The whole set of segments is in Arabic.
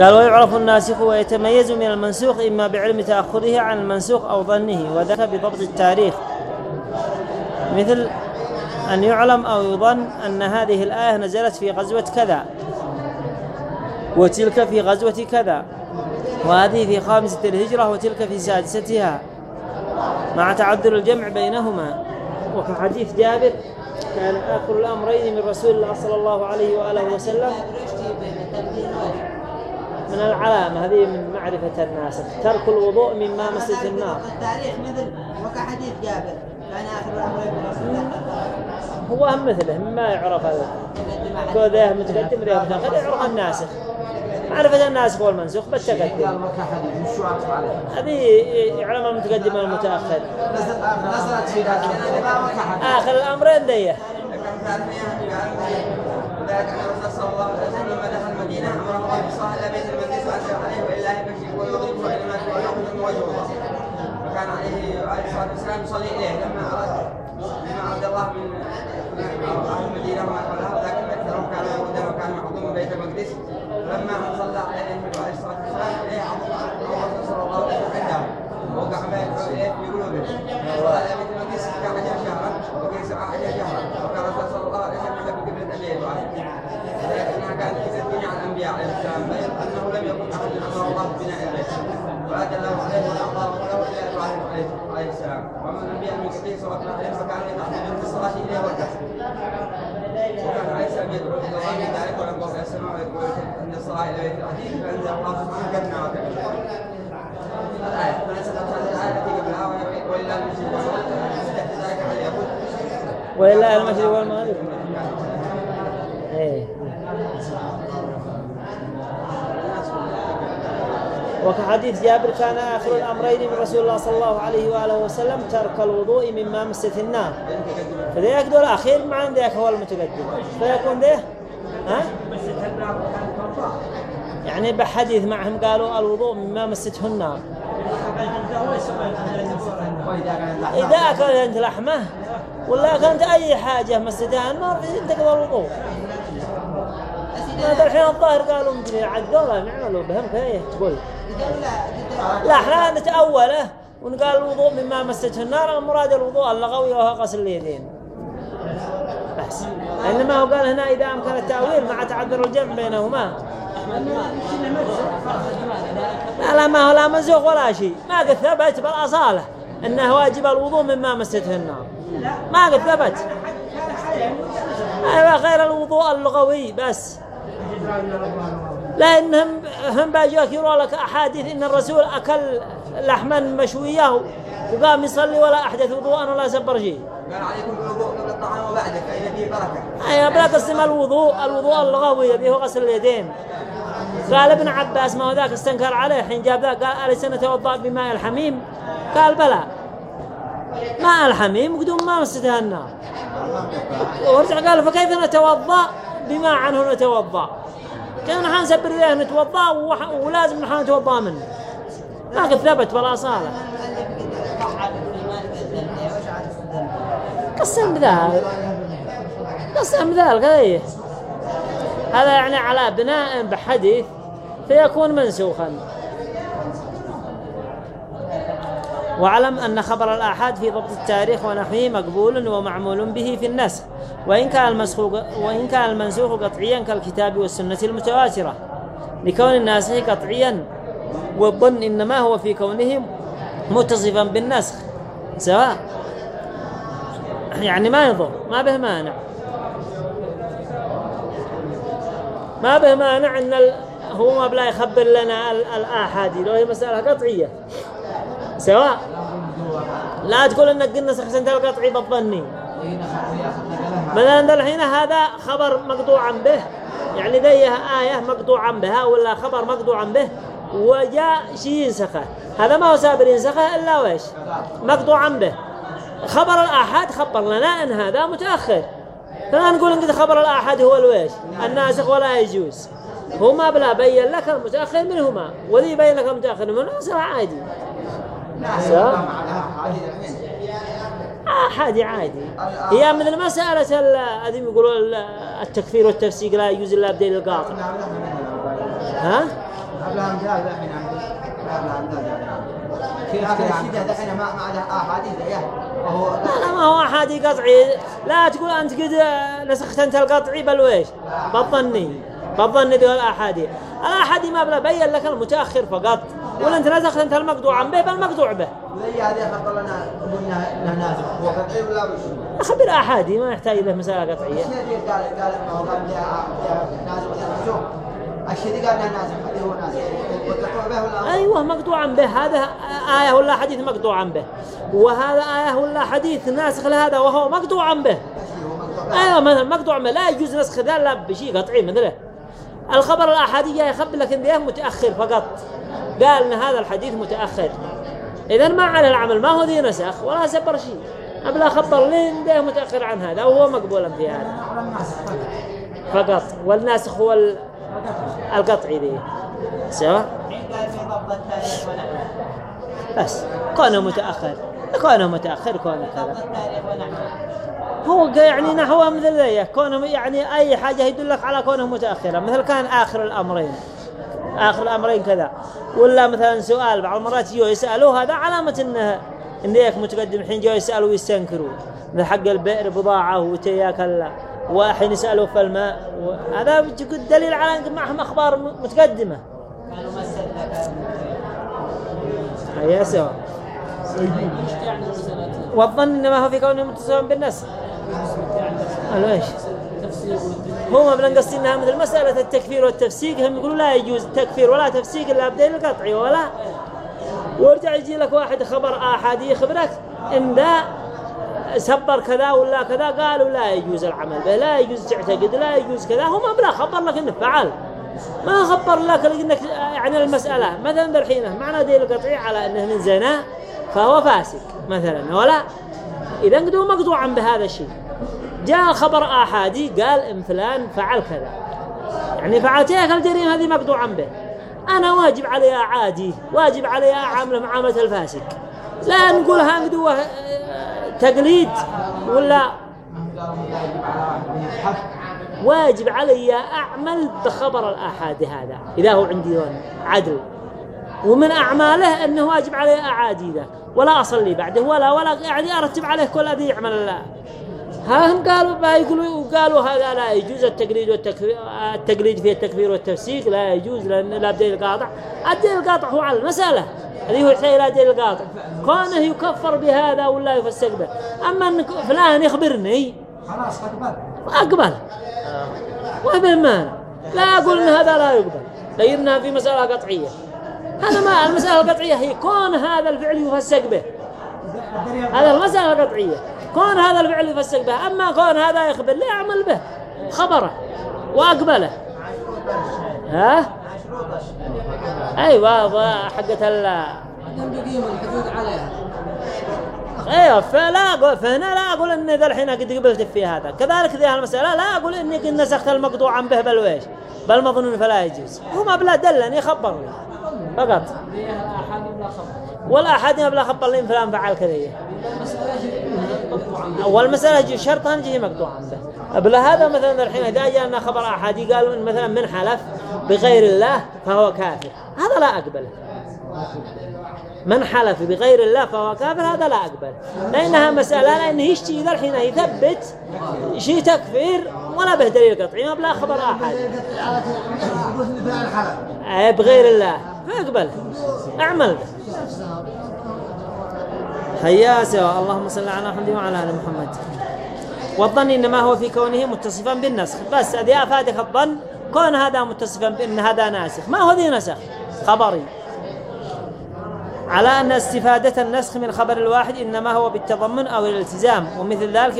قال ويعرف الناسخ ويتميز من المنسوخ إما بعلم تأخره عن المنسوخ أو ظنه وذاك بضبط التاريخ. مثل أن يعلم أو يظن أن هذه الآية نزلت في غزوة كذا وتلك في غزوة كذا وهذه في خامسة الهجرة وتلك في سادستها مع تعذر الجمع بينهما. وكحديث جابر كان آخر الأمرين من رسول الله صلى الله عليه وآله وسلم. من العلامة هذه من معرفة الناس. ترك الوضوء مما مست النار. التاريخ مثل وكحديث جابر كان آخر الأمرين من رسول الله هو هم مثله ما يعرف هذا. كذا متقدم ذا متأخر يعرف الناسخ معرفة الناسخ والمنسوخ بالتقدم هذه يعلم المتقدم والمتأخر آخر الأمرين ذيه ذلك أن الرسول صلى الله عليه وسلم لما دخل المدينة أمر الله عليه الصلاة والسلام يصلي إليه لما أراد لما عبد الله من أهل المدينة وما حولها ذاك أكثرهم كان يهودا وكان معظم بيت المقدس لما أن صلى عليه عليه الصلاة والسلام إليه عظم الرسول صلى الله عليه وسلم عنده وقع ما يدعو إليه في قلوبه وقال إلى بيت المقدس كان عشر شهرا وكان سبعة عشر شهرا وكان الرسول صلى الله عليه وسلم يحب قبلة أبي إبراهيم لكنها كانت في الدنيا عن الأنبياء عليه السلام بل أنه لم يكن أحد أمر الله ببناء البيت وأتى الله عليه وأعطاه له إلى إبراهيم عليه عليه السلام وأما الأنبياء من قبله صلى الله عليه وسلم فكانوا يتعبدون في الصلاة إليه والكسر وكان عليه السلام يدعو إلى الله من ذلك ويقول في السماء ويقول أن الصلاة إلى بيت العتيق فأنزل الله سبحانه قدنا وكذا الآية فنسخت هذه الآية التي قبلها ولله ذلك المشرق والمغرب إيه. وكحديث جابر كان آخر الأمرين من رسول الله صلى الله عليه وآله وسلم ترك الوضوء مما مست النار. فذاك دول الأخير مع ذاك هو المتقدم فيكون ذا ها؟ يعني بحديث معهم قالوا الوضوء مما مسته النار إذا أكلت لحمة ولا أكلت أي حاجة مستها النار تقضى الوضوء. هذا الحين الظاهر قالوا مدري عدوها نعملوا بهم كيف تقول؟ لا إحنا نتأوله ونقال الوضوء مما مسته النار المراد الوضوء اللغوي وهو غسل اليدين. بس. إنما هو قال هنا إذا أمكن التأويل مع تعذر الجمع بينهما. لا لا ما هو لا منسوخ ولا شيء. ما قد ثبت بالأصالة أنه واجب الوضوء مما مسته النار. ما قد ثبت. أيوة غير الوضوء اللغوي بس. لأنهم هم باجوا يذكروا لك أحاديث إن الرسول أكل لحما مشوية وقام يصلي ولا أحدث وضوءا ولا سبر شيء. قال عليكم بالوضوء قبل الطعام وبعده فإن فيه بركة. أيوة بلا قسم الوضوء الوضوء اللغوي به غسل اليدين. قال ابن عباس ما هو ذاك؟ استنكر عليه. حين جاب ذاك قال أليس نتوضأ بماء الحميم؟ قال بلى. ماء الحميم قدوم ما مستها النار. ورجع قال فكيف نتوضأ بما عنه نتوضأ؟ كان نحن نسبر له نتوضأ ولازم نحن نتوضأ منه. قد ثبت بالأصالة قسم بذلك. قسم بذلك هذه هذا يعني على بناء بحديث فيكون منسوخا. واعلم أن خبر الآحاد في ضبط التاريخ ونحوه مقبول ومعمول به في النسخ وإن كان وإن كان المنسوخ قطعيا كالكتاب والسنة المتواترة. لكون الناسخ قطعيا والظن إنما هو في كونه متصفا بالنسخ سواء. يعني ما يضر ما به مانع. ما به مانع إن ال... هو ما بلا يخبر لنا ال- الآحاد لو هي مسألة قطعية. سواء. لا تقول إنك قلنا سخسنت القطعي بالظني. مثلا الحين هذا خبر مقطوعا به. يعني ذي آية مقطوعا بها ولا خبر مقطوعا به وجاء شيء ينسخه. هذا ما هو سابر ينسخه إلا ويش مقطوعا به. خبر الآحاد خبر لنا أن هذا متأخر. فلا نقول إن خبر الآحاد هو الويش؟ الناسخ ولا يجوز. هو ما بلا بين لك المتأخر منهما. وذي يبين لك المتأخر منهما سواء عادي. آحاد عادي هي مثل مسألة ال- هذه يقولوا ال- التكفير والتفسيق لا يجوز إلا بدين القاطع. ها؟ لا لا ما هو أحادي قطعي لا تقول أنت قد نسخت أنت القطعي بل ويش بالظني بالظني ذي الأحادي الأحادي ما بلا بين لك المتأخر فقط. ولا أنت نسخت أنت المقطوع به بل مقطوع به. زي هذه خبر لنا قلنا انه نازل هو قطعي ولا مش أخبر أحادي ما يحتاج له قطعية. الشديد قال قال إنه قال انه نازل هذه هو ولا أيوه مقطوعا به. هذا آية ولا حديث مقطوعا به. وهذا آية ولا حديث ناسخ لهذا وهو مقطوعا به. مثلا مقطوع به. لا يجوز نسخ ذا لا بشيء قطعي مثله. الخبر الأحادي يخبر لك إن ذا متأخر فقط. قال إن هذا الحديث متأخر. إذا ما على العمل. ما هو ذي نسخ ولا سبر شيء. أبلا خبر لين ذا متأخر عن هذا. وهو مقبولا في هذا. فقط. والناسخ هو ال- القطعي ذي. ونحوه بس. كونه متأخر. كونه متأخر كونه كذا. هو يعني نحو مثل ذي كونه يعني أي حاجة يدلك على كونه متأخرا مثل كان آخر الأمرين. آخر الأمرين كذا. ولا مثلا سؤال بعض المرات يجوا يسألوه هذا علامة إنه إن ذيك متقدم حين جوا يسألوا ويستنكروا. مثل حق البئر بضاعة وتياك الله. وحين يسألوا في الماء. هذا دليل على أن معهم أخبار متقدمة. كانوا هيا سوا والظن إنما هو في كونه متصلا بالنسخ قالوا إيش؟ هم قصدي إنها مثل مسألة التكفير والتفسيق. هم يقولوا لا يجوز التكفير ولا تفسيق إلا بدين القطعي ولا؟ ويرجع يجي لك واحد خبر آحادي يخبرك إن ذا سبر كذا ولا كذا قالوا لا يجوز العمل به لا يجوز تعتقد لا يجوز كذا. هم بلا خبر لك إنه فعل. ما خبر لك إنك يعني المسألة. مثلا بالحين معنى دين القطعي على إنه من زنا. فهو فاسق مثلا. ولا إذا قدوا مقطوعا بهذا الشيء. جاء خبر آحادي قال إن فلان فعل كذا. يعني فعلت هيك الجريمة هذه مقطوعا به. أنا واجب علي أعادي واجب علي أعامله معاملة الفاسق. لا نقول هنقدوه تقليد ولا واجب علي أعمل بخبر الآحاد هذا إذا هو عندي عدل. ومن أعماله أنه واجب عليه أعادي ذا ولا أصلي بعده ولا ولا يعني أرتب عليه كل الذي يعمل الله. ها هم قالوا ما يقولوا وقالوا هذا لا يجوز التقليد والتكفير التقليد في التكفير والتفسيق لا يجوز لأن لا بدين القاطع الدين القاطع هو على المسألة. هذه هو يحتاج إلى دين القاطع كونه يكفر بهذا ولا يفسق به. أما أن فلان يخبرني خلاص أقبل. أقبل. وابن مانع لا أقول أن هذا لا يقبل. لأنها في مسألة قطعية. هذا ما المسألة القطعية. هي كون هذا الفعل يفسق به. هذا المسألة القطعية. كون هذا الفعل يفسق به. أما كون هذا يخبر لا يعمل به. خبره. وأقبله. ها؟ أيوة حقة ال أيوه فلا أقول فهنا لا أقول إني ذا الحين قد قبلت في هذا. كذلك ذي المسألة لا أقول إني قد نسخت المقطوع عن به بل ويش بل مظنون فلا يجوز. هو ما بلا دلني خبرني. فقط. ولا أحد بلا خبر لي فلان فعل كذا. اول مسألة يجي شرط ان يجي مقطوع عن به. بلا هذا مثلا الحين إذا جاءنا خبر احادي قالوا إن مثلا من حلف بغير الله فهو كافر. هذا لا أقبله. من حلف بغير الله فهو كافر هذا لا أقبل لأنها مسألة لأنه يشتي ذا الحين يثبت شيء تكفير ولا به دليل قطعي ما بلا خبر أحد. بغير الله. فاقبل أعمل. به هيا سوا اللهم صل على محمد وعلى آل محمد. والظن إنما هو في كونه متصفا بالنسخ. بس هذه أفادك الظن. كون هذا متصفا بأن هذا ناسخ. ما هو ذي نسخ؟ خبري. على أن استفادة النسخ من الخبر الواحد إنما هو بالتضمن أو الالتزام. ومثل ذلك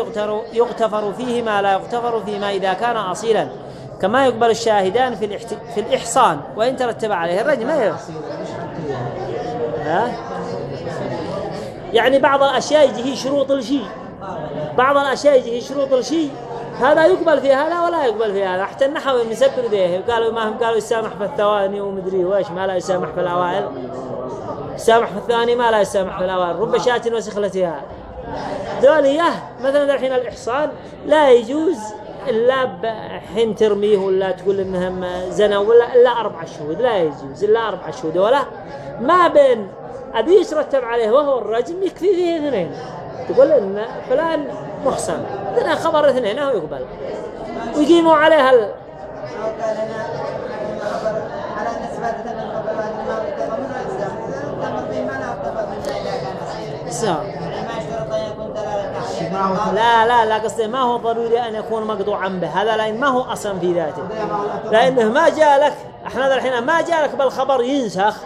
يغتفر فيه ما لا يغتفر فيما إذا كان أصيلا. كما يقبل الشاهدان في, الاحت... في الإحصان وإن ترتب عليه الرجم ما هي ها؟ يعني بعض الأشياء يجي هي شروط الشيء. بعض الأشياء يجي هي شروط الشيء. هذا يقبل في هذا ولا يقبل في هذا. حتى النحو يسبر ذيه قالوا ما هم؟ قالوا يسامح في الثواني ومدري وإيش ما لا يسامح في الأوائل. يسامح في الثاني ما لا يسامح في الأوائل. رب شاة وسخلتها. ذولية مثلا الحين الإحصان لا يجوز إلا بحين ترميه ولا تقول إنهم زنا ولا إلا أربع شهود لا يجوز إلا أربع شهود. ولا ما بين أبي يترتب عليه وهو الرجم يكفي فيه اثنين. تقول إن فلان محصن. اثنين خبر اثنين هو يقبل. ويقيموا عليها ال... لنا لا سواء يعني ما يشترط أن يكون دلالة عليه لا لا لا قصدي ما هو ضروري أن يكون مقطوعا به هذا لأن ما هو أصلا في ذاته. لأنه ما جاء لك إحنا الحين ما جاء لك بالخبر ينسخ.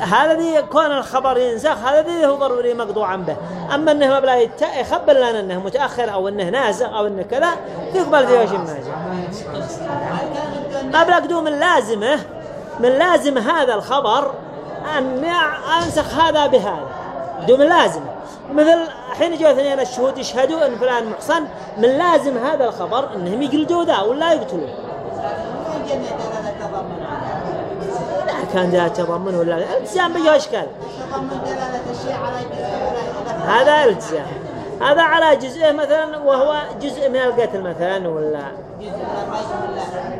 هذا ذي كون الخبر ينسخ هذا ذي هو ضروري مقطوعا به. أما أنه يت- يخبر لنا أنه متأخر أو أنه ناسخ أو أنه كذا يقبل فيه شيء ما جاء. ما بلا قدوم من لازمه من لازم هذا الخبر أن أنسخ هذا بهذا. قدوم لازمه. مثل حين جو اثنين الشهود يشهدوا أن فلان محصن من لازم هذا الخبر أنهم يقلدوا ذا ولا يقتلوه لا كان ذا تضمن ولا لا؟ الالتزام بيجي اشكال هذا التزام. هذا على جزء مثلا وهو جزء من القتل مثلا ولا؟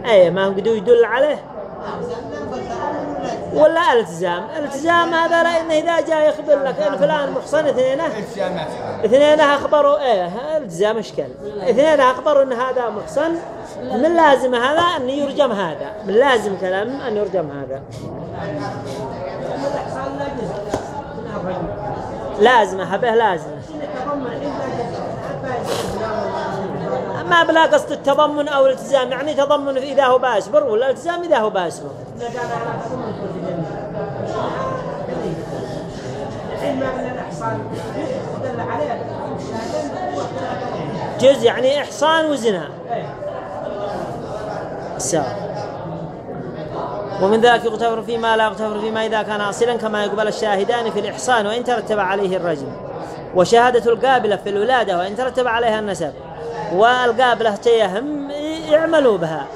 أي ما قدوا يدل عليه. ولا التزام. التزام هذا لأنه إذا جاء يخبر لك إن فلان محصن اثنينه اثنين اخبروا إيه التزام إشكال. اثنين اخبروا إن هذا محصن. من لازم هذا؟ أن يرجم هذا. من لازم كلام أن يرجم هذا. لازمه به لازمه ما بلا قصد التضمن أو الالتزام يعني تضمن إذا هو باسبر ولا التزام إذا هو باسبر. جزء يعني إحصان وزنا. سواء ومن ذلك يغتفر فيما لا يغتفر فيما إذا كان أصلا كما يقبل الشاهدان في الإحصان وإن ترتب عليه الرجم. وشهادة القابلة في الولادة وإن ترتب عليها النسب. والقابلة تيهم يعملوا بها.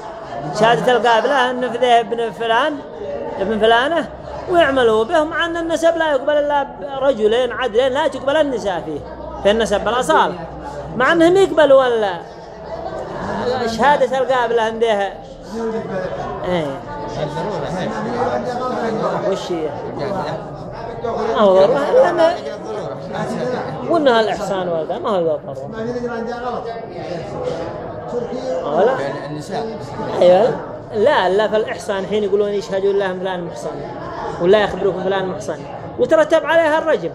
شهادة القابلة أن ذا ابن فلان ابن فلانة ويعملوا به مع أن النسب. لا يقبل إلا رجلين عدلين لا تقبل النساء فيه في النسب بالأصالة مع أنهم يقبلوا ولا شهادة القابلة عندها. إيه. وش هي؟ ضرورة لأن وإنها الإحسان والذا ما هو ضرورة ما ندري عن جاء غلط ولا النساء أيوة. لا لا فالإحسان حين يقولون يشهدوا لهم فلان محصن ولا يخبروكم فلان محصن. وترتب عليها الرجم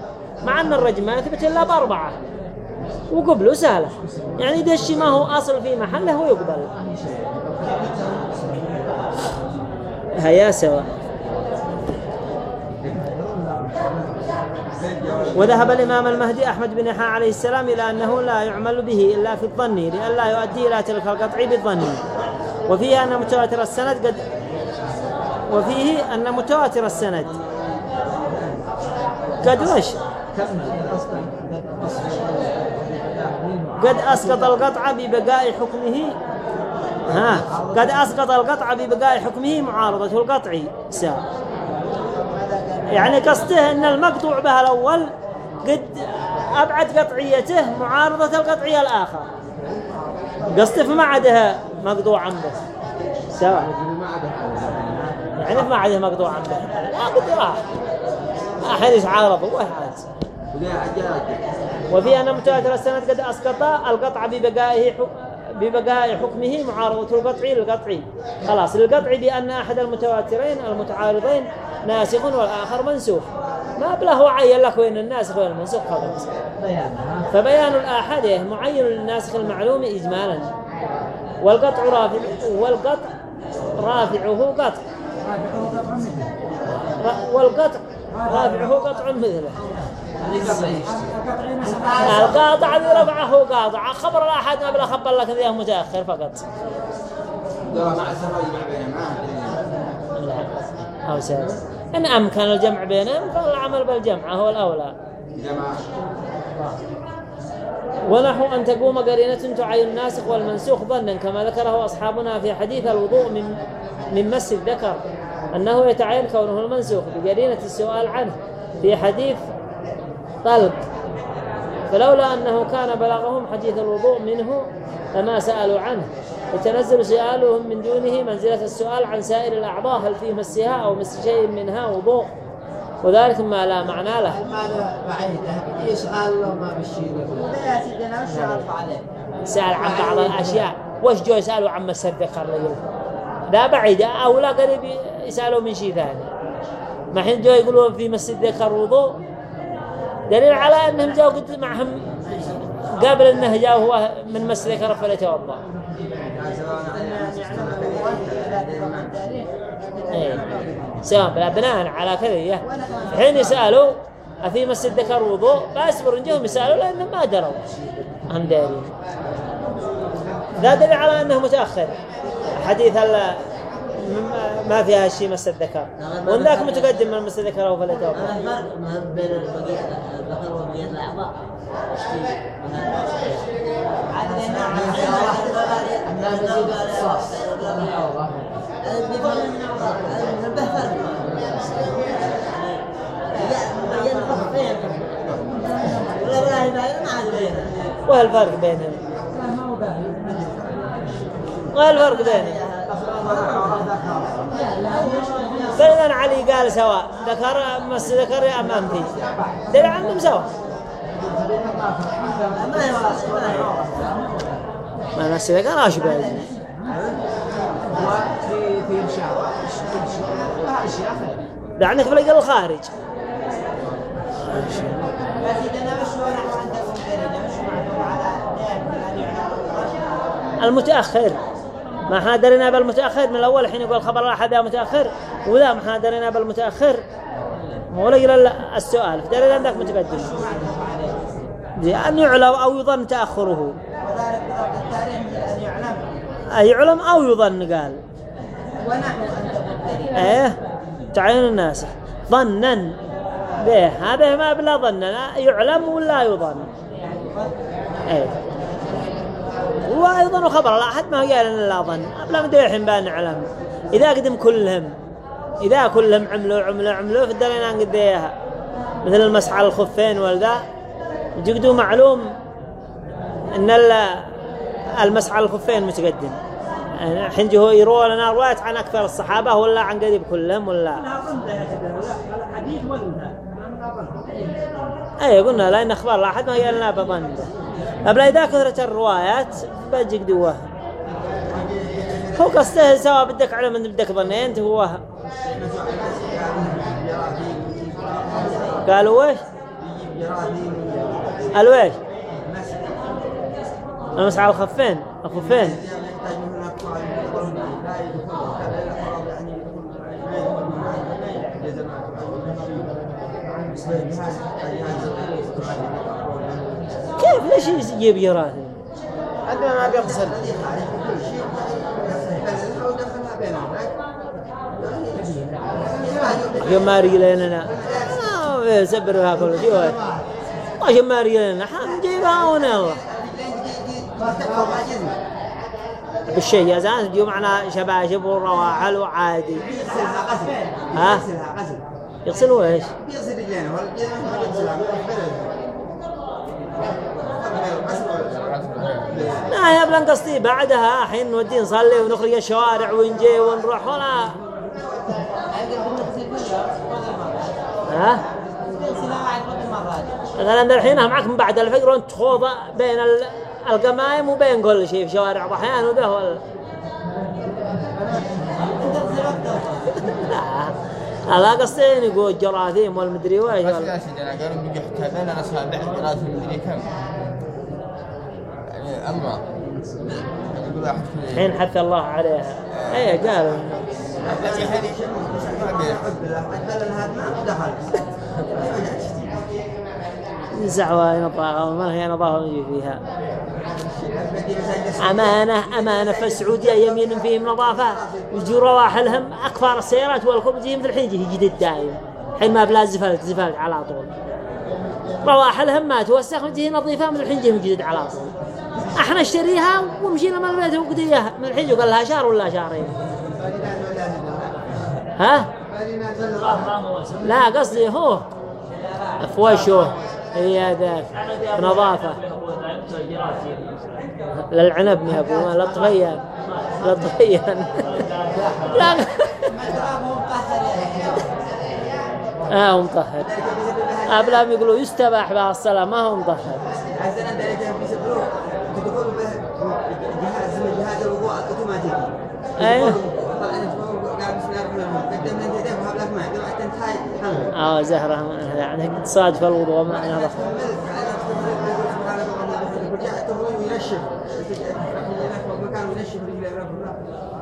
مع أن الرجم ما يثبت إلا بأربعة. وقبله سهلة. يعني الشيء ما هو أصل في محله ويقبل هيا سوا. وذهب الإمام المهدي أحمد بن يحيى عليه السلام إلى أنه لا يعمل به إلا في الظن لئلا يؤدي إلى تلك القطع بالظن. وفيه أن متواتر السند قد وفيه أن متواتر السند قد وش؟ قد أسقط القطع ببقاء حكمه. ها؟ قد أسقط القطع ببقاء حكمه معارضته القطعي ساء يعني قصده أن المقطوع به الأول قد أبعد قطعيته معارضة القطعية الآخر. قصده فما عده مقطوعا به. سواء يعني فما عده مقطوعا به. لا قد راح أحد يتعارض واحد وفي أن متواتر السند قد أسقط القطع ببقائه. ببقاء حكمه معارضة القطعي للقطعي. خلاص للقطعي بأن أحد المتواترين المتعارضين ناسخ والآخر منسوخ. ما بله عين لك وين الناسخ وين المنسوخ خلاص فبيان الآحاد معين للناسخ المعلوم إجمالا. والقطع رافع والقطع رافعه قطع. والقطع رافعه قطع مثله. القاطع ذي رفعه قاطع. خبر الأحد ما بلا خبر لك ذي متأخر فقط. لا أو سهل إن أمكن الجمع بينهم فالعمل بالجمع هو الأولى. ونحو أن تقوم قرينة تعين الناسخ والمنسوخ ظنا كما ذكره أصحابنا في حديث الوضوء من من مس الذكر أنه يتعين كونه المنسوخ بقرينة السؤال عنه في حديث طلق فلولا أنه كان بلغهم حديث الوضوء منه فما سألوا عنه. يتنزل سؤالهم من دونه منزلة السؤال عن سائر الأعضاء هل في مسها أو مس شيء منها وضوء؟ وذلك ما لا معنى له. بعيدة يسأل ما لا يا سيدنا وش عرف عليه سأل عن بعض الأشياء. وش جو يسألوا عن مس الذكر رجل لا بعيد. أو لا قريب يسألوا من شيء ثاني. ما حين جو يقولون في مس الذكر وضوء دليل على أنهم جاوا قد معهم قبل أنه جاء هو من مس الذكر فليتوضأ إيه. سواء بناء على كذا إيه. حين يسألوا أفي مس الذكر وضوء؟ يصبر جهم يسألوا لأنهم ما دروا. عن دارين. ذا دليل على أنه متأخر. حديث ما فيها شيء مس الذكر وإن ذاك متقدم من مس الذكر أو فليتوضأ الفرق ما بين الذكر وبقية الأعضاء عدنا على وهل الفرق بينهم؟ وهل الفرق بينهم؟ فإذا علي قال سواء ذكر مس ذكر يا أمام في دل عندهم سواء. ما مس ذكر أشبه. وفي في في الخارج. معلوم على أن يعلم المتأخر. ما إحنا درينا بالمتأخر. من الأول حين يقول خبر الأحد يا متأخر. ولا ما إحنا درينا بالمتأخر ولا يقول السؤال. درينا عندك متقدم لأن يعلم أو يظن تأخره. يعلم أو يظن قال. إيه؟ تعين الناس. ظنا به. هذا ما بلا ظن يعلم ولا يظن. إيه. وأيضا خبر لا احد ما هو قال إن لا ظن قبل ما الحين بأن نعلم. إذا قدم كلهم إذا كلهم عملوا عملوا عملوا في الدليل قد اياها مثل المسح على الخفين والذا. جقدوا معلوم إن ال- المسح على الخفين متقدم يعني الحين جو يروى لنا روايات عن أكثر الصحابة ولا عن قريب كلهم ولا؟ اي قلنا لأن أخبار لا احد ما قال لنا بظن. قبل اذا كثرت الروايات بجقدوها هو قصده سواء بدك علم من بدك ظنين هو. قالوا ويش؟ قالوا ويش؟ المسح على الخفين الخفين ليش يجيب جراثيم عندنا ما بيغسل. يوم ما رجلنا ما سبرها كل شيء واحد ما ما رجلنا حم جيبها هنا الله بالشيء يا زان جو معنا شباشب والرواحل وعادي. ها؟ يغسلوا إيش؟ يغسل رجلينه. لا يا بلان قصدي بعدها حين نودي نصلي ونخرج الشوارع ونجي ونروح. ولا ها؟ مثلا الحين معك من بعد الفجر وأنت تخوض بين ال- القمايم وبين كل شيء في شوارع ضحيان وده ولا لا هذا قصدين يقول جراثيم والمدري ويش بس سيدي أنا قالوا بين اصابع ثلاث مدري كم. في الحين حث الله عليها. اي قالوا لكن هذه ما هي نظافة نجي فيها. أمانة أمانة في السعودية يمين فيهم نظافة يجوا رواحلهم أكثر السيارات والخبز يجيهم في الحين يجي جديد دايم الحين ما بلا زفلت زفلت على طول. رواحلهم ما توسخ وتجي نظيفة من الحين يجيهم جديد على طول. إحنا اشتريها ومشينا من البيت وقديها من الحين قال لها شهر ولا شهرين. ها؟ لا قصدي هو. فوشوه هي ذاك نظافة للعنب يا أبو لا تغير. لا تغير. لا. آه مطهر. أبلام يقولوا يستباح بها الصلاة ما هو مطهر. رجله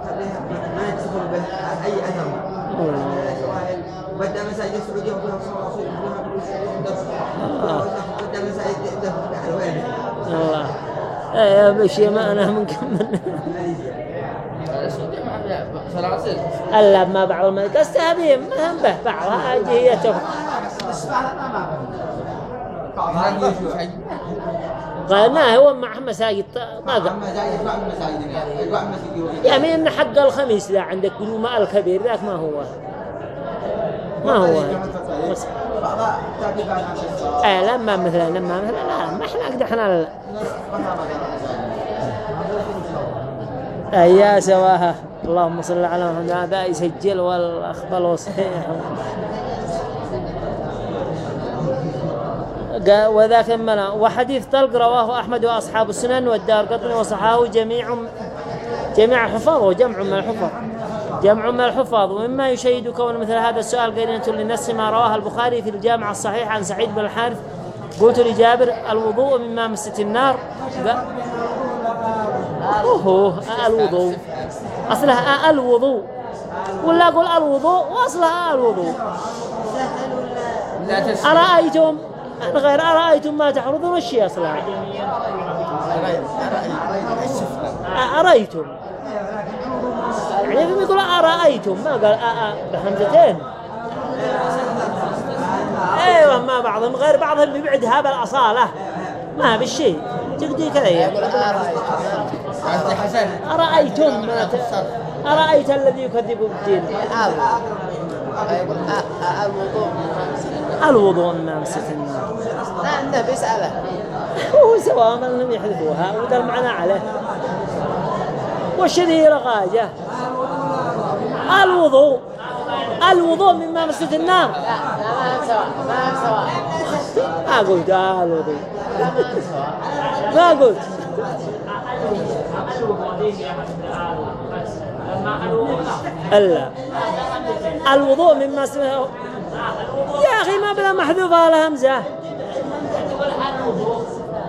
خليها ما يدخل به اي اثر سواء بدأ الله إيه يا بشي ما مكمل السعودية سلاسل ألا ما بعض الملك استهبيهم ما هم به بعضها هي قال ما هو مع مساجد طاقة يعني ان حق الخميس ذا عندك ماء الكبير ذاك ما هو. ما هو. إيه لما مثلا لما مثلا لا ما إحنا قد إحنا يا سواها. اللهم صل على محمد هذا يسجل والأخبار صحيح قال وذاك منا وحديث طلق رواه أحمد وأصحاب السنن والدار قطني وصححه جميع جميع الحفاظ وجمع من الحفاظ. جمع من الحفاظ. ومما يشيد كون مثل هذا السؤال قرينة للنص ما رواه البخاري في الجامع الصحيح عن سعيد بن الحارث. قلت لجابر الوضوء مما مست النار. أوه الوضوء. أصلها الوضوء. ولا أقول الوضوء وأصلها الوضوء. أنا غير أرأيتم ما تحرثون الشيء اصلها أرأيتم. يعني يقول أرأيتم. ما قال أ بحمزتين أيوه ما بعضهم غير بعضهم يبعدها بالاصاله ما بالشيء تقدي كذا أرأيتم؟ ما. أرأيت الذي يكذب بالدين؟ الوضوء الوضوء ما مسك النار. لا النبي يسأله هو سواء ما لم يحذفوها وده المعنى عليه. والشذير غاجة الوضوء. الوضوء مما مسك النار. لا ما سواء ما سواء ما قلت الوضوء. ما قلت. ألا. الوضوء مما اسمه يا أخي ما بلا محذوفه ولا همزة.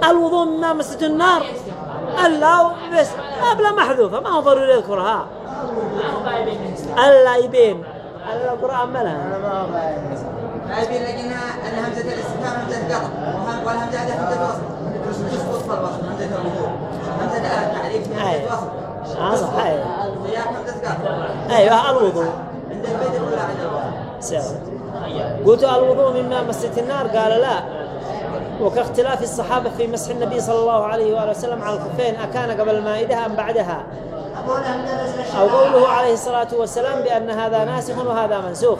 الوضوء مما مسته النار. ألا بس ما بلا محذوفه ما هو ضروري يذكرها. ألا يبين. ألا القرآن ملها يبين لقينا ان همزة الاستفهام همزة قطع وهم- والهمزه هذه وصل تسقط همزه الوضوء. آه صح أيوه الوضوء ولا عند الوصل سوا قلت الوضوء مما مست النار قال لا وكاختلاف الصحابة في مسح النبي صلى الله عليه وآله وسلم على الخفين أكان قبل المائدة أم بعدها أو قوله عليه الصلاة والسلام بأن هذا ناسخ وهذا منسوخ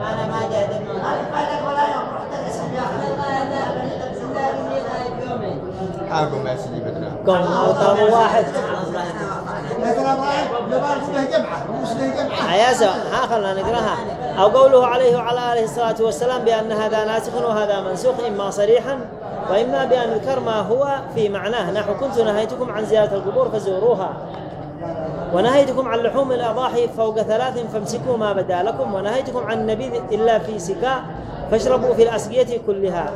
أنا ما جاء حاكم بس اللي بدنا قوم أوطان واحد يا سوا ها خلنا نقراها أو قوله عليه وعلى آله الصلاة والسلام بأن هذا ناسخ وهذا منسوخ إما صريحا وإما بأن يذكر ما هو في معناه نحو كنت نهيتكم عن زيارة القبور فزوروها ونهيتكم عن لحوم الأضاحي فوق ثلاث فامسكوا ما بدا لكم ونهيتكم عن النبيذ إلا في سكاء فاشربوا في الأسقية كلها.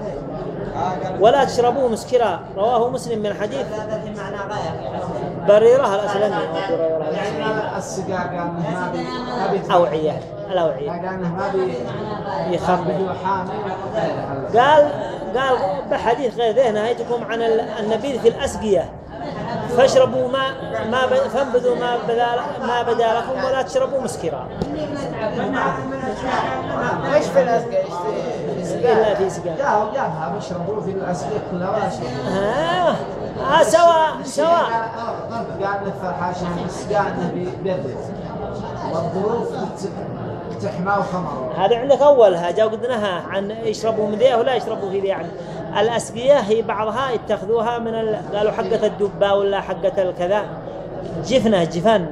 ولا تشربوا مسكرا. رواه مسلم من حديث بريرة الأسلمي أوعية. الأوعية. قال قال بحديث غير ذي نهيتكم عن ال- النبيذ في الأسقية. فاشربوا ما ما فانبذوا ما بدا ما بدا لكم ولا تشربوا مسكرا. إيش في الأسقى إيش في إلا في سقاء جاءوا جابها بيشربوا في ولا شيء ها ها سواء سواء قاعد نفرح عشان السقاء انه بيبرد والظروف بت- تحمى وخمر. هذا عندك أولها. جاء قلناها عن يشربوا من ذي ولا يشربوا في ذي يعني الأسقية هي بعضها يتخذوها من ال... قالوا حقة الدبة ولا حقة الكذا. جفنة جفن.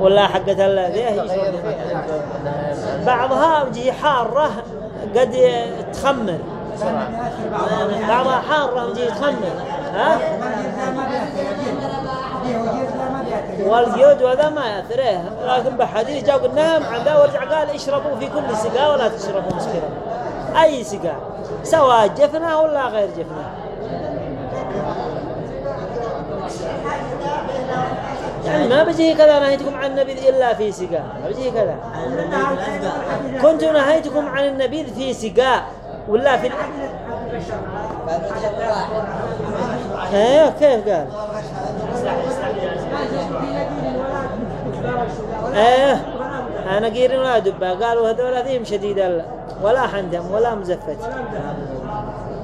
ولا حقة ال... بعضها بتجي حارة قد تخمر. بعضها حارة بتجي تخمر. ها؟ والجود وهذا ما يأثر لكن بحديث جاء قلنا عن ذا ورجع قال اشربوا في كل سقاء ولا تشربوا مسكرا. أي سقاء سواء جفنة ولا غير جفنة يعني ما بيجي كذا نهيتكم عن النبيذ إلا في سقاء. ما بيجي كذا. كنت نهيتكم عن النبيذ في سقاء ولا في أيوه كيف قال؟ إيه أنا قير ولا دبا. قالوا هذول ذيم شديد ال- ولا حندم ولا مزفت.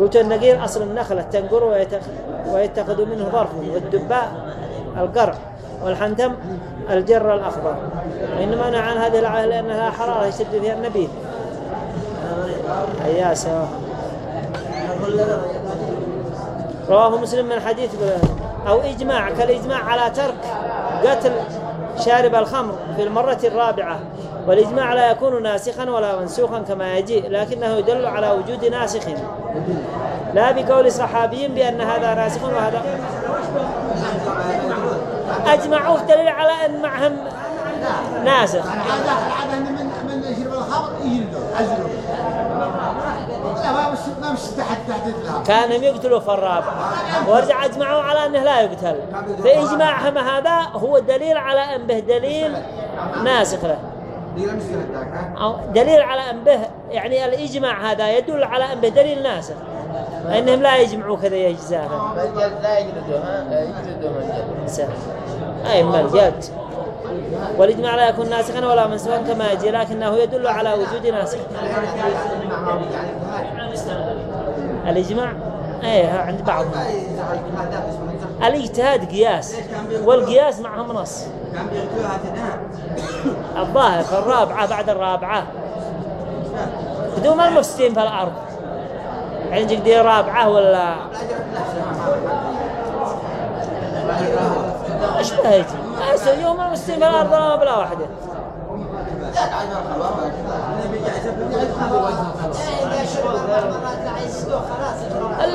قلت النقير أصل النخلة تنقر ويتخ- ويتخذ منه ظرف والدباء القرع والحنتم الجر الأخضر. وانما نهى عن هذه العاهه لأنها حرارة يشد فيها النبيذ يا سواء رواه مسلم من حديث أو إجماع كالإجماع على ترك قتل شارب الخمر في المرة الرابعة. والإجماع لا يكون ناسخا ولا منسوخا كما يجيء لكنه يدل على وجود ناسخ. لا بقول صحابي بأن هذا ناسخ وهذا. أجمعوا في دليل على أن معهم ناسخ. لها كانوا يقتلوا في الرابعة ورجع أجمعوا على أنه لا يقتل. فإجماعهم هذا هو دليل على أن به دليل ناسخ له. أو دليل على أن به يعني الإجماع هذا يدل على أن به دليل ناسخ. أنهم لا يجمعوا كذا الجلد لا يجلدوا ها يجلدوا من الجلد أي من الجد والإجماع لا يكون ناسخا ولا منسوخا كما يجي لكنه يدل على وجود ناسخ. الإجماع؟ أيه عند بعضهم الاجتهاد قياس والقياس معهم نص. الظاهر في الرابعة بعد الرابعة. بدون المفسدين في الأرض. يعني تقدر رابعة ولا؟ إيش بهيجي؟ أسا يوم المفسدين في الأرض لا بلا واحدة.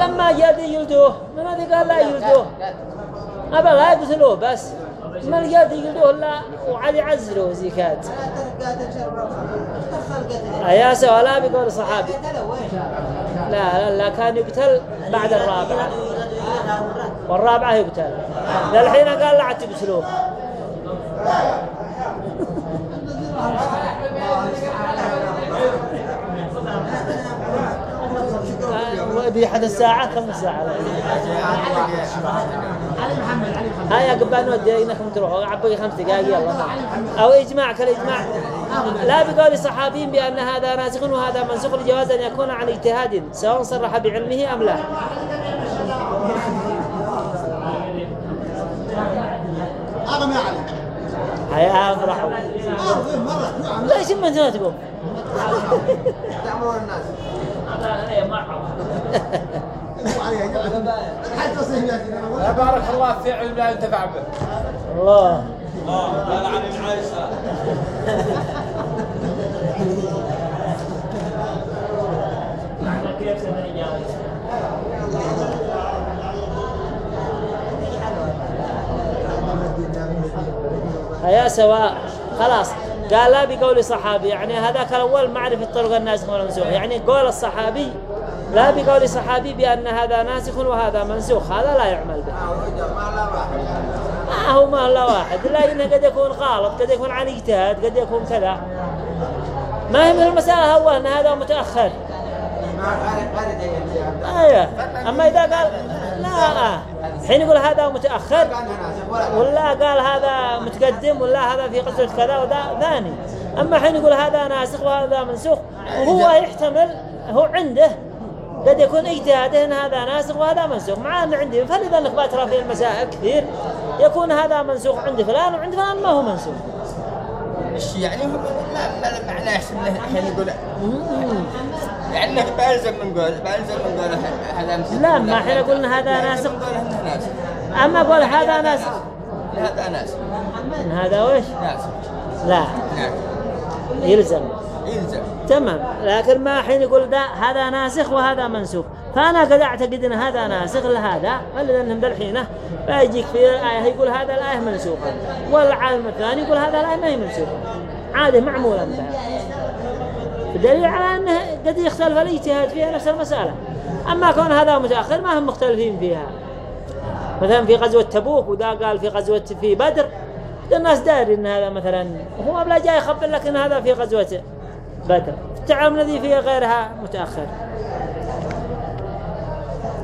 لما جاء ذي يلدوه. من هذي قال لا يلدوه؟ أبا لا يقتلوه بس. ما جاء ذي يلدوه لا وعاد يعزلوه زيكات. أياسة ولا بقول صحابي. لا لا لا كان يقتل بعد الرابعة. والرابعة يقتل. للحين قال لا عاد تقتلوه. ودي حد الساعة كم ساعة هيا قبل نودي إنكم تروحوا. عبقي خمس دقائق يلا. أو إجماع كالاجماع لا بقول صحابي بأن هذا ناسخ وهذا منسوخ لجواز أن يكون عن اجتهاد سواء صرح بعلمه أم لا. هذا ما يعلم هيا مرة ليش ما تناتقوا تأمرون الناس. صحيح بارك الله في علم لا ينتفع به. الله. هيا سواء. خلاص. قال لا بقول صحابي يعني هذاك الأول معرفة طرق الناسخ والمنسوخ يعني قول الصحابي لا بقول صحابي بأن هذا ناسخ وهذا منسوخ هذا لا يعمل به. ما هو ما لا واحد. لكنه قد يكون غلط قد يكون عن اجتهاد قد يكون كذا. ما هي من المسألة؟ هو أن هذا متأخر. أيوه أما إذا قال لا حين يقول هذا متأخر ولا قال هذا متقدم ولا هذا في قصة كذا وذا ثاني. أما حين يقول هذا ناسخ وهذا منسوخ وهو يحتمل هو عنده قد يكون اجتهاده ان هذا ناسخ وهذا منسوخ مع ان عندي فلذا بترى في المسائل كثير يكون هذا منسوخ عند فلان وعند فلان ما هو منسوخ إيش يعني ما له الحين يقول يعني بألزم من قول بألزم من قول هذا لا ما حين قلنا هذا ناسخ اما قول هذا ناسخ هذا ناسخ هذا وش ناسخ لا نعم يلزم تمام. لكن ما حين يقول ده هذا ناسخ وهذا منسوخ. فأنا قد أعتقد أن هذا ناسخ لهذا فلأنهم بالحينة فيجيك في الآية يقول هذا الآية منسوخة. والعالم الثاني يقول هذا الآية ما هي منسوخة. عادة معمولة بها الدليل على أنه قد يختلف الاجتهاد فيها نفس المسألة. أما كون هذا متأخر ما هم مختلفين فيها. مثلا في غزوة تبوك وذا قال في غزوة في بدر. الناس داري إن هذا مثلا هو بلا جاي يخبر لك إن هذا في غزوة بدر التعامل الذي فيه غيرها متأخر.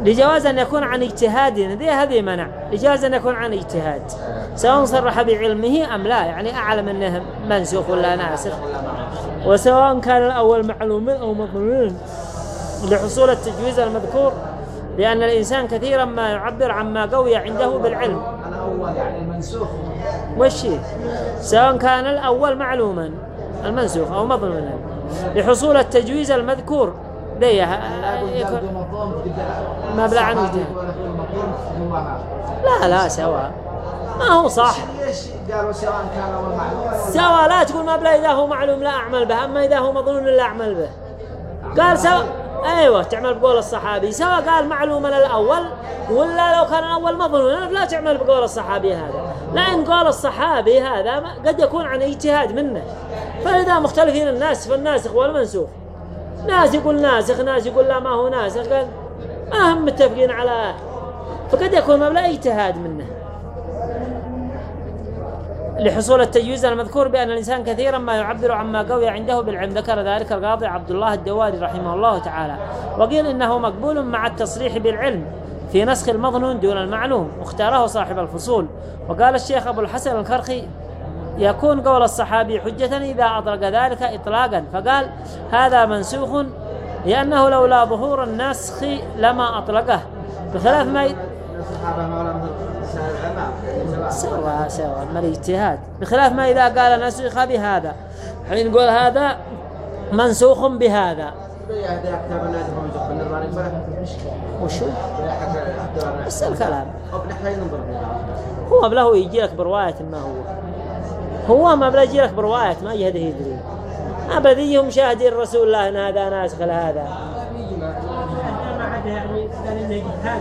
لجواز أن يكون عن اجتهاد هذه منع. لجواز أن يكون عن اجتهاد. سواء صرح بعلمه أم لا يعني أعلم أنه منسوخ ولا ناسخ. وسواء كان الأول معلوما أو مظنون لحصول التجويز المذكور لأن الإنسان كثيرا ما يعبر عما قوي عنده بالعلم. الأول يعني المنسوخ وشي سواء كان الأول معلوما المنسوخ أو مظنونا لحصول التجويز المذكور. ليه بلا عن وجدان. لا لا سواء. ما هو صح. قالوا سواء كان معلوم سواء لا تقول ما بلا إذا هو معلوم لا أعمل به أما إذا هو مظنون لا أعمل به. قال سواء أيوة تعمل بقول الصحابي. سواء قال معلوما الأول ولا لو كان الأول مظنونا لا تعمل بقول الصحابي هذا. لأن قول الصحابي هذا قد يكون عن اجتهاد منه. فإذا مختلفين الناس في الناسخ والمنسوخ ناس يقول ناسخ ناس يقول لا ما هو ناسخ. قال ما هم متفقين على فقد يكون مبلغ اجتهاد منه. لحصول التجويز المذكور بأن الإنسان كثيرا ما يعبر عما قوي عنده بالعلم. ذكر ذلك القاضي عبد الله الدواري رحمه الله تعالى. وقيل إنه مقبول مع التصريح بالعلم. في نسخ المظنون دون المعلوم واختاره صاحب الفصول. وقال الشيخ أبو الحسن الكرخي يكون قول الصحابي حجة إذا أطلق ذلك إطلاقا. فقال هذا منسوخ لأنه لولا ظهور النسخ لما أطلقه. بخلاف ما سوا سوا ما الاجتهاد. بخلاف ما إذا قال نسخ بهذا. حين نقول هذا منسوخ بهذا. حتى بس الكلام هو بله يجي لك برواية ما هو. هو ما بلا يجي لك برواية ما يهده يدري. ما بديه مشاهدين رسول الله إن هذا ناسخ لهذا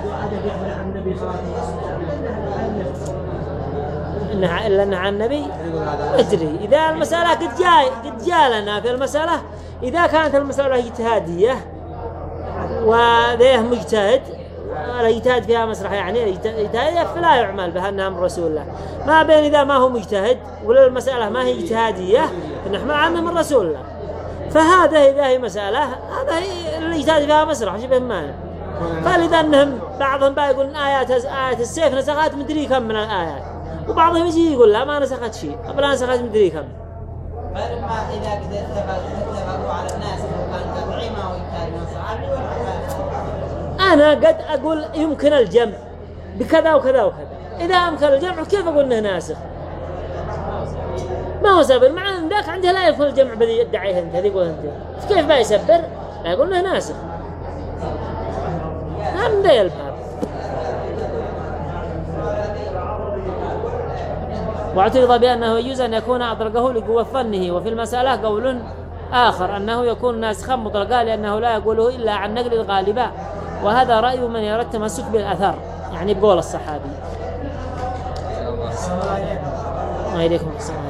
وعدد يقبل عن النبي. إدري. إذا المسألة قد جاي قد جاء لنا في المسألة إذا كانت المسألة اجتهادية وذيه مجتهد الاجتهاد فيها مسرح يعني الاجتهاد فلا يعمل بها إنها من رسول الله. ما بين إذا ما هو مجتهد ولا المسألة ما هي اجتهادية نحمل عنه من رسول الله. فهذا إذا هي مسألة هذا الاجتهاد فيها مسرح شبه مانع؟ فلذا إنهم بعضهم بقى يقول آيات آيات السيف نسخت مدري كم من الآيات. وبعضهم يجي يقول لا ما نسخت شيء. قبل نسخت مدري كم. فلما إذا اتفقوا على الناس ولا أنا قد أقول يمكن الجمع بكذا وكذا وكذا. إذا أمكن الجمع كيف أقول إنه ناسخ؟ ما هو سبر مع أن ذاك عنده لا يمكن الجمع بذي يدعيه أنت هذي يقول أنت. كيف ما يسبر؟ لا يقول إنه ناسخ. هم ذي الباب واعترض بأنه يجوز أن يكون أطلقه لقوة ظنه وفي المسألة قول آخر أنه يكون ناسخا مطلقا لأنه لا يقوله إلا عن نقل الغالباء وهذا رأي من يرى التمسك بالأثر يعني بقول الصحابي. وعليكم السلام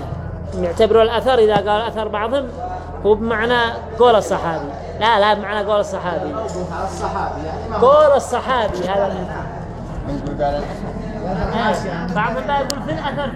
يعتبروا الأثر إذا قال أثر بعضهم هو بمعنى قول الصحابي. لا لا بمعنى قول الصحابي. ما قول الصحابي هذا. بعضهم بقى يقول في الأثر